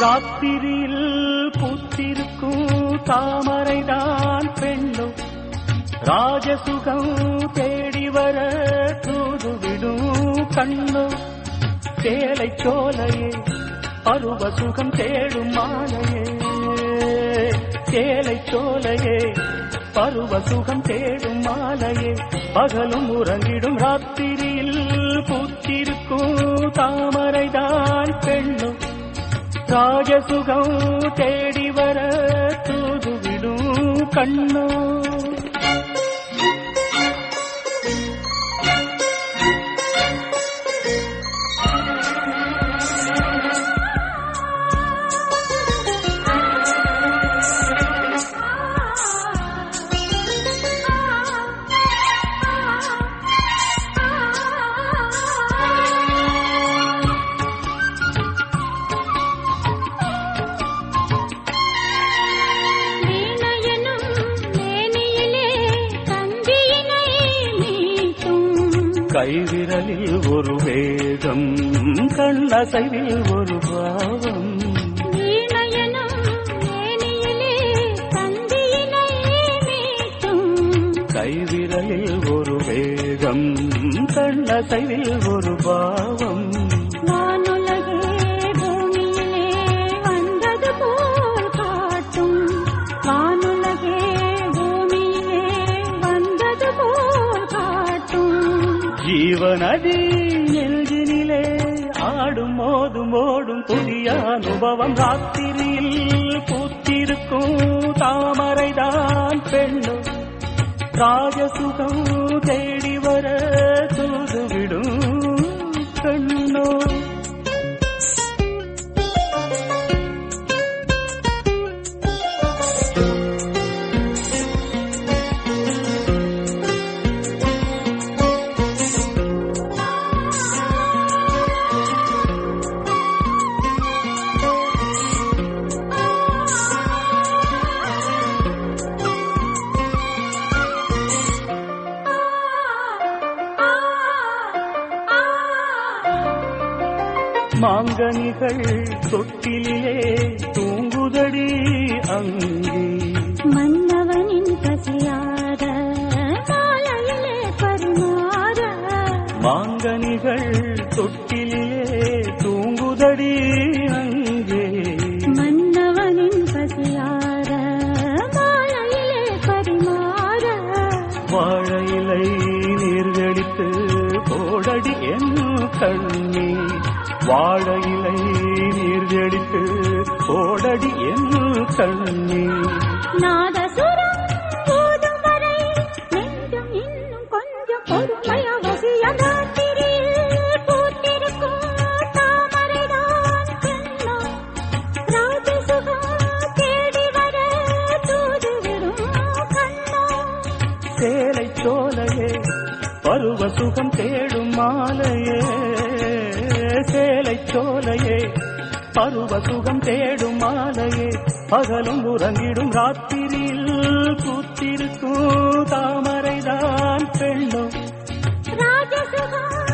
ராத்திரியில் பூத்திருக்கும் தாமரைதான் பெண்ணும். ராஜசுகம் தேடி வர தூதுவிடும் கண்ணும். சேலை சோலையே பருவ சுகம் தேடும் மாலையே. சேலை சோலையே பருவ சுகம் தேடும் மாலையே. பகலும் உறங்கிடும் ராத்திரியில் பூத்திருக்கும் தாமரைதான் பெண்ணும். ராஜசுகம் தேடி வர தூதுவிடும் கண்ணோ கைவிரலில் ஒரு வேகம் கண்ணசைவில் ஒரு பாவம். கைவிரலில் ஒரு வேகம் கண்ணசைவில் ஒரு பாவம். ஜீவநதி நெஞ்சினிலே ஆடும் மோதும் ஓடும் புதிய அனுபவம் ராத்திரியில் பூத்திருக்கும். தாமரைதான் பெண்ணும் ராஜசுகம் தேடி வர தூதுவிடும். கண்ணோ மாங்கனிகள் தொட்டிலே தூங்குதடி அங்கே. மன்னவனின் பசியார மாலையிலே பரிமாற மாங்கனிகள் தொட்டிலே தூங்குதடி அங்கே. மன்னவனின் பசியார மாலையிலே பரிமாற வாழையிலை நீர்களித்து போடடி என் கண்ணி வாழையிலை நீர்களித்து போடடி என் கண்ணி நாதசுரம் போதும் வரை நெஞ்சம் இன்னும் கொஞ்சம் பூத்திருக்கும் தாமரைதான் ராஜசுகம் தேடி வர சேலை சோலையே பருவ சுகம் தேடும் மாலையே. சோலையே பருவ சுகம் தேடும் மாலையே பகலும் உறங்கிடும் ராத்திரியில் பூத்திருக்கும் தாமரைதான் பெண்ணும். ராஜசுகம்.